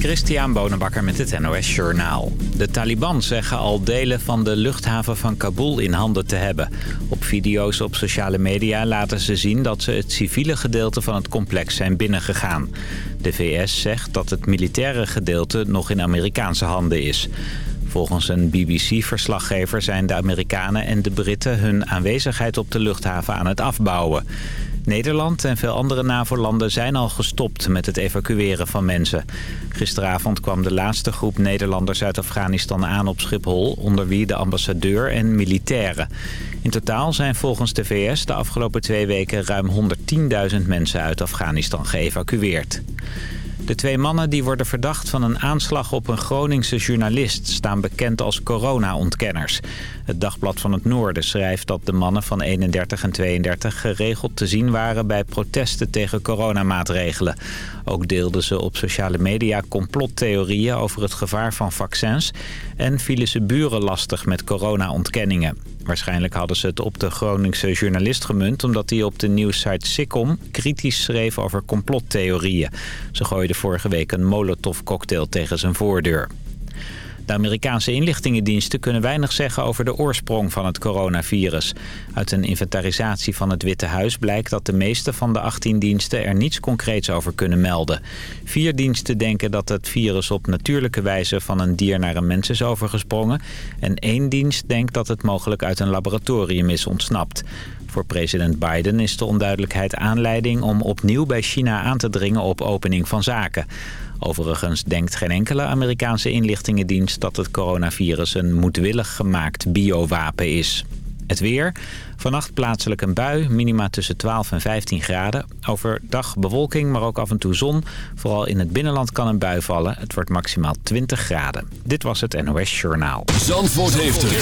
Christian Bonenbakker met het NOS Journaal. De Taliban zeggen al delen van de luchthaven van Kabul in handen te hebben. Op video's op sociale media laten ze zien dat ze het civiele gedeelte van het complex zijn binnengegaan. De VS zegt dat het militaire gedeelte nog in Amerikaanse handen is. Volgens een BBC-verslaggever zijn de Amerikanen en de Britten hun aanwezigheid op de luchthaven aan het afbouwen. Nederland en veel andere NAVO-landen zijn al gestopt met het evacueren van mensen. Gisteravond kwam de laatste groep Nederlanders uit Afghanistan aan op Schiphol... onder wie de ambassadeur en militairen. In totaal zijn volgens de VS de afgelopen twee weken ruim 110.000 mensen uit Afghanistan geëvacueerd. De twee mannen die worden verdacht van een aanslag op een Groningse journalist... staan bekend als corona-ontkenners. Het Dagblad van het Noorden schrijft dat de mannen van 31 en 32... geregeld te zien waren bij protesten tegen coronamaatregelen. Ook deelden ze op sociale media complottheorieën over het gevaar van vaccins... en vielen ze buren lastig met corona-ontkenningen. Waarschijnlijk hadden ze het op de Groningse journalist gemunt... omdat hij op de nieuwssite Sikkom kritisch schreef over complottheorieën. Ze gooiden vorige week een Molotov-cocktail tegen zijn voordeur. De Amerikaanse inlichtingendiensten kunnen weinig zeggen over de oorsprong van het coronavirus. Uit een inventarisatie van het Witte Huis blijkt dat de meeste van de 18 diensten er niets concreets over kunnen melden. Vier diensten denken dat het virus op natuurlijke wijze van een dier naar een mens is overgesprongen. En één dienst denkt dat het mogelijk uit een laboratorium is ontsnapt. Voor president Biden is de onduidelijkheid aanleiding om opnieuw bij China aan te dringen op opening van zaken. Overigens denkt geen enkele Amerikaanse inlichtingendienst dat het coronavirus een moedwillig gemaakt biowapen is. Het weer. Vannacht plaatselijk een bui. Minima tussen 12 en 15 graden. Overdag bewolking, maar ook af en toe zon. Vooral in het binnenland kan een bui vallen. Het wordt maximaal 20 graden. Dit was het NOS Journaal. Zandvoort heeft het.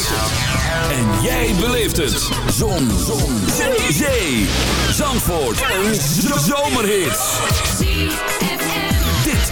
En jij beleeft het. Zon. zon. Zee. Zandvoort. Een zomerhit.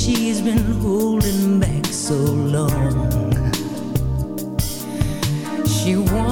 She's been holding back so long.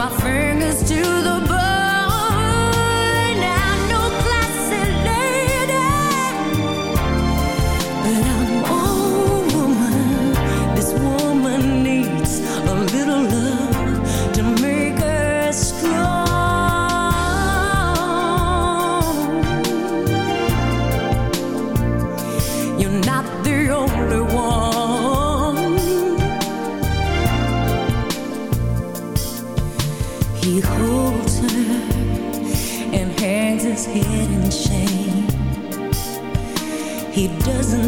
my fingers to the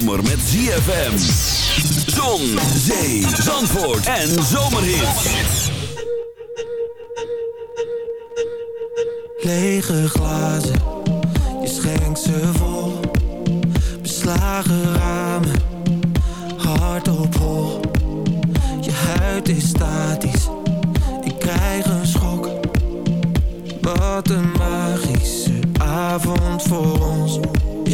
zomer met ZFM. Zon, zee, zandvoort en zomerhit. Lege glazen, je schenkt ze vol. Beslagen ramen, Hart op hol. Je huid is statisch, ik krijg een schok. Wat een magische avond voor ons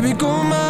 Baby, kom maar.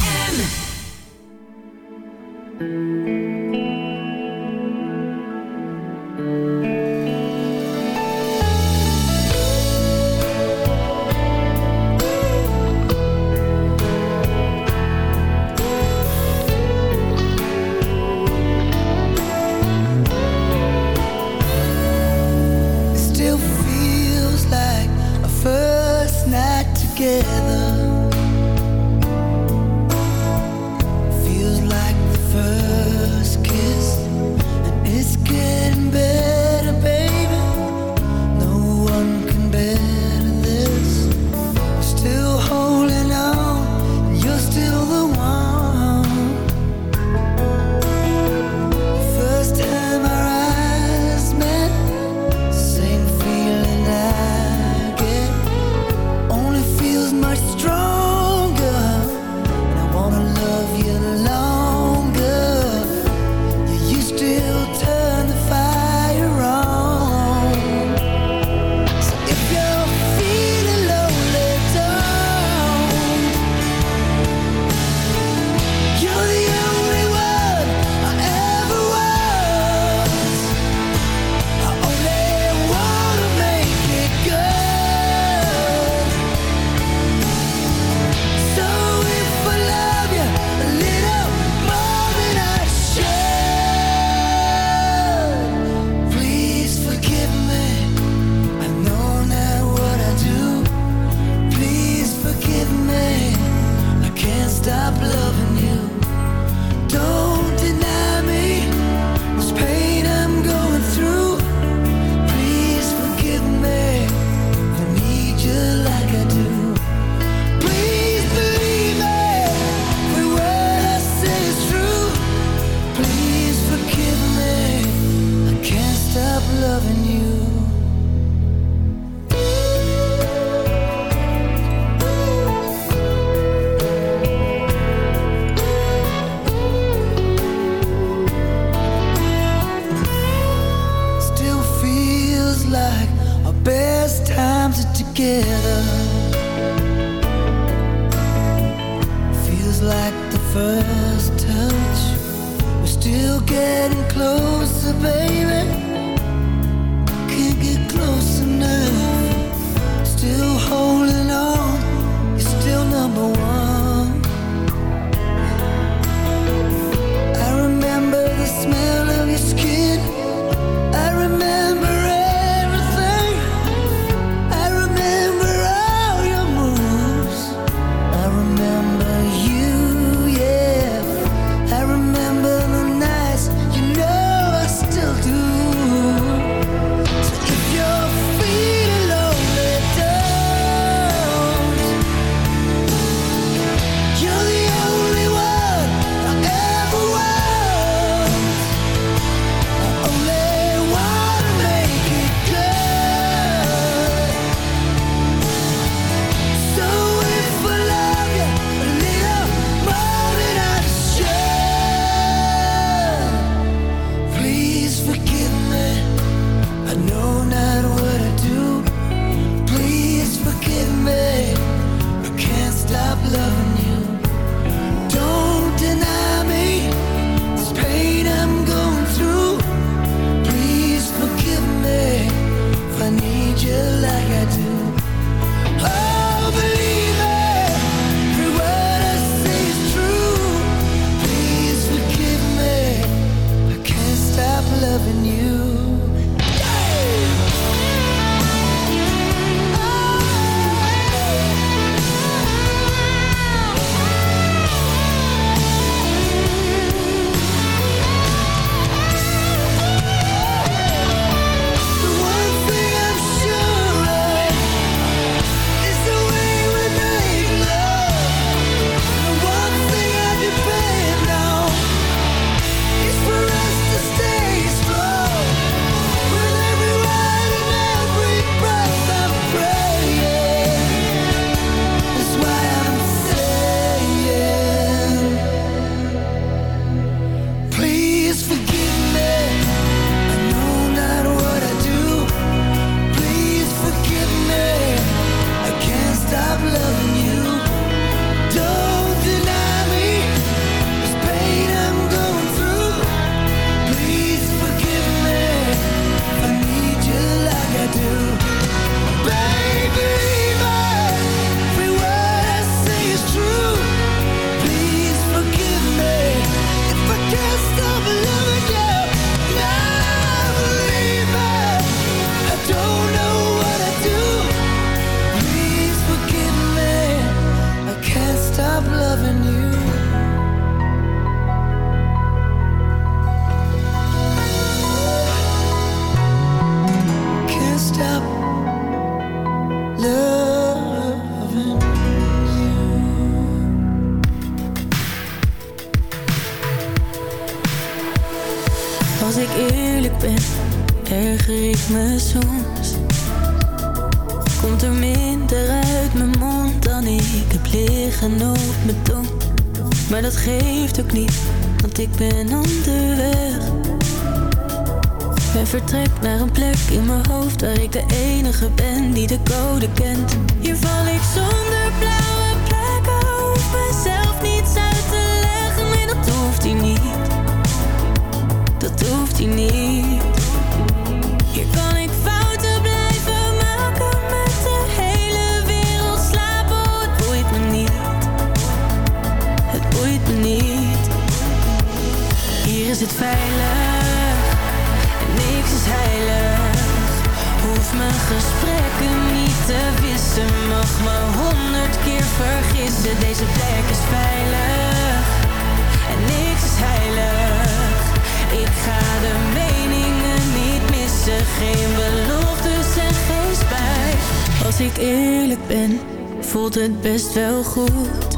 Als ik eerlijk ben, voelt het best wel goed.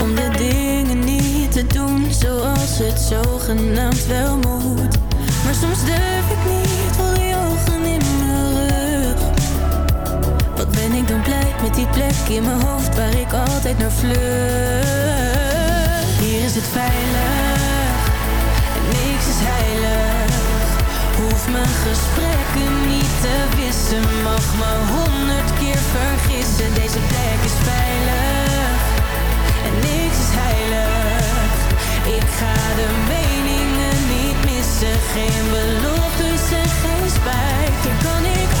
Om de dingen niet te doen zoals het zogenaamd wel moet. Maar soms durf ik niet, voor die ogen in mijn rug. Wat ben ik dan blij met die plek in mijn hoofd waar ik altijd naar vlucht. Hier is het veilig en niks is heilig mijn gesprekken niet te wissen. Mag me honderd keer vergissen. Deze plek is veilig en niks is heilig. Ik ga de meningen niet missen. Geen beloftes en geen spijt. Ik kan ik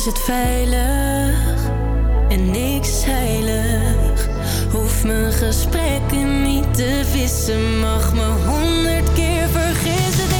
is het veilig en niks heilig. Hoef mijn gesprekken niet te vissen, mag me honderd keer vergissen.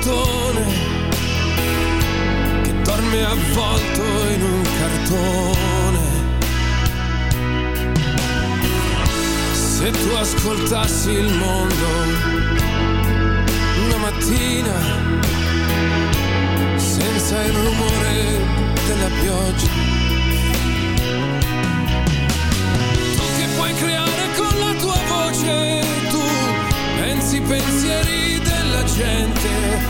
Tuo portone che dorme avvolto in un cartone. Se tu ascoltassi il mondo una mattina senza il rumore della pioggia. Che puoi creare con la tua voce, tu pensi i pensieri della gente,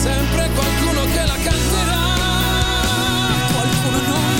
sempre qualcuno che la canterà. Qualcuno non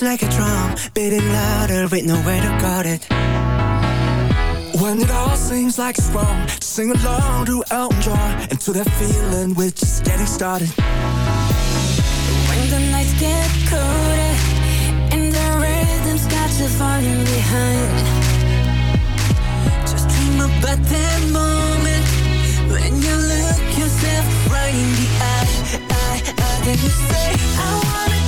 It's like a drum, beating louder with nowhere to guard it. When it all seems like it's wrong, just sing along to Elton John and to that feeling we're just getting started. When the nights get colder and the rhythm's got you falling behind, just dream about that moment when you look yourself right in the eye. I, I, then you say, I wanna